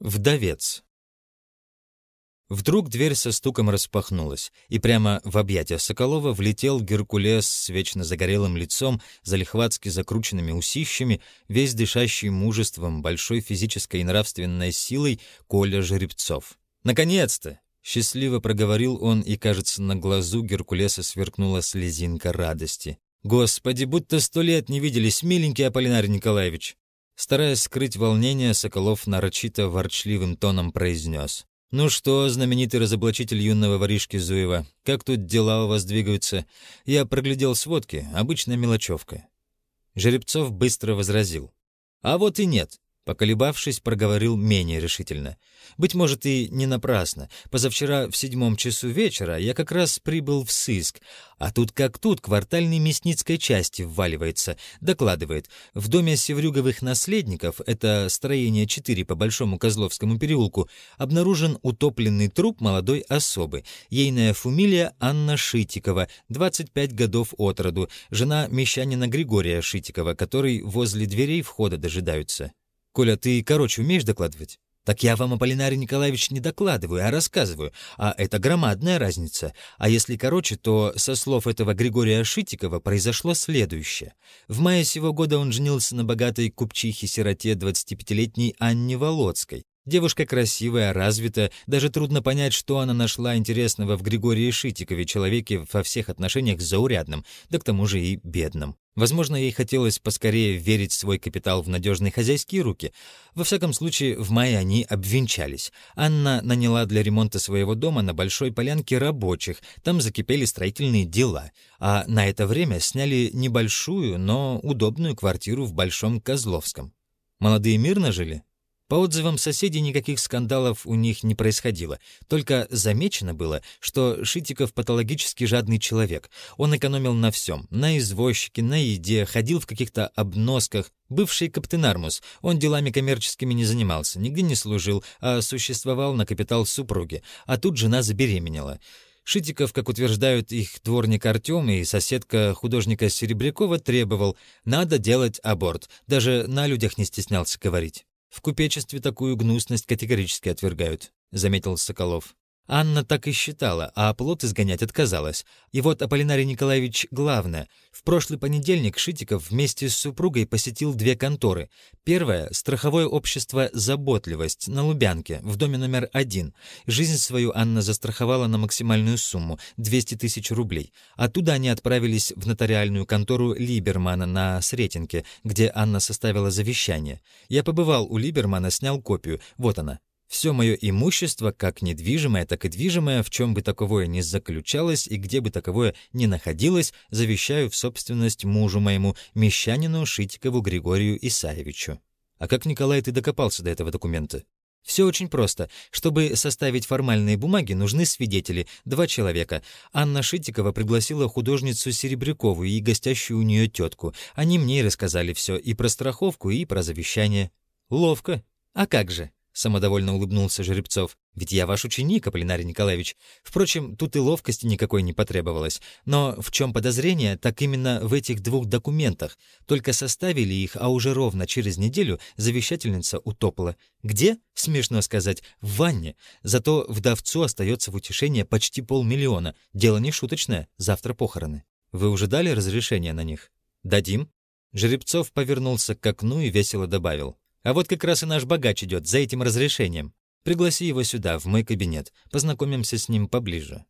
Вдовец. Вдруг дверь со стуком распахнулась, и прямо в объятия Соколова влетел Геркулес с вечно загорелым лицом, залихватски закрученными усищами, весь дышащий мужеством, большой физической и нравственной силой Коля Жеребцов. «Наконец-то!» — счастливо проговорил он, и, кажется, на глазу Геркулеса сверкнула слезинка радости. «Господи, будто сто лет не виделись, миленький Аполлинарий Николаевич!» Стараясь скрыть волнение, Соколов нарочито ворчливым тоном произнес. «Ну что, знаменитый разоблачитель юного воришки Зуева, как тут дела у вас двигаются? Я проглядел сводки, обычная мелочевка». Жеребцов быстро возразил. «А вот и нет. Поколебавшись, проговорил менее решительно. «Быть может, и не напрасно. Позавчера в седьмом часу вечера я как раз прибыл в сыск, а тут как тут квартальный мясницкой части вваливается, докладывает. В доме Севрюговых наследников, это строение 4 по Большому Козловскому переулку, обнаружен утопленный труп молодой особы. Ейная фамилия Анна Шитикова, 25 годов от роду, жена мещанина Григория Шитикова, который возле дверей входа дожидаются». Коля, ты, короче, умеешь докладывать? Так я вам, Аполлинарий Николаевич, не докладываю, а рассказываю. А это громадная разница. А если короче, то со слов этого Григория Шитикова произошло следующее. В мае сего года он женился на богатой купчихе-сироте 25-летней Анне Володской. Девушка красивая, развитая, даже трудно понять, что она нашла интересного в Григории Шитикове, человеке во всех отношениях заурядном, да к тому же и бедном. Возможно, ей хотелось поскорее верить свой капитал в надежные хозяйские руки. Во всяком случае, в мае они обвенчались. Анна наняла для ремонта своего дома на Большой Полянке рабочих, там закипели строительные дела, а на это время сняли небольшую, но удобную квартиру в Большом Козловском. Молодые мирно жили? По отзывам соседей никаких скандалов у них не происходило, только замечено было, что Шитиков патологически жадный человек. Он экономил на всем, на извозчике, на еде, ходил в каких-то обносках. Бывший каптенармус, он делами коммерческими не занимался, нигде не служил, а существовал на капитал супруги, а тут жена забеременела. Шитиков, как утверждают их дворник Артем и соседка художника Серебрякова, требовал «надо делать аборт», даже на людях не стеснялся говорить. В купечестве такую гнусность категорически отвергают, заметил Соколов. Анна так и считала, а плод изгонять отказалась. И вот Аполлинарий Николаевич главное. В прошлый понедельник Шитиков вместе с супругой посетил две конторы. Первая — страховое общество «Заботливость» на Лубянке, в доме номер один. Жизнь свою Анна застраховала на максимальную сумму — 200 тысяч рублей. Оттуда они отправились в нотариальную контору Либермана на Сретенке, где Анна составила завещание. Я побывал у Либермана, снял копию. Вот она. Все мое имущество, как недвижимое, так и движимое, в чем бы таковое ни заключалось и где бы таковое ни находилось, завещаю в собственность мужу моему, мещанину Шитикову Григорию Исаевичу. А как, Николай, ты докопался до этого документа? Все очень просто. Чтобы составить формальные бумаги, нужны свидетели, два человека. Анна Шитикова пригласила художницу Серебрякову и гостящую у нее тетку. Они мне и рассказали все, и про страховку, и про завещание. Ловко. А как же? Самодовольно улыбнулся Жеребцов. «Ведь я ваш ученик, Аполлинарий Николаевич. Впрочем, тут и ловкости никакой не потребовалось. Но в чем подозрение, так именно в этих двух документах. Только составили их, а уже ровно через неделю завещательница утопла. Где? Смешно сказать. В ванне. Зато вдовцу остается в утешение почти полмиллиона. Дело не шуточное. Завтра похороны. Вы уже дали разрешение на них? Дадим?» Жеребцов повернулся к окну и весело добавил. А вот как раз и наш богач идет за этим разрешением. Пригласи его сюда, в мой кабинет. Познакомимся с ним поближе.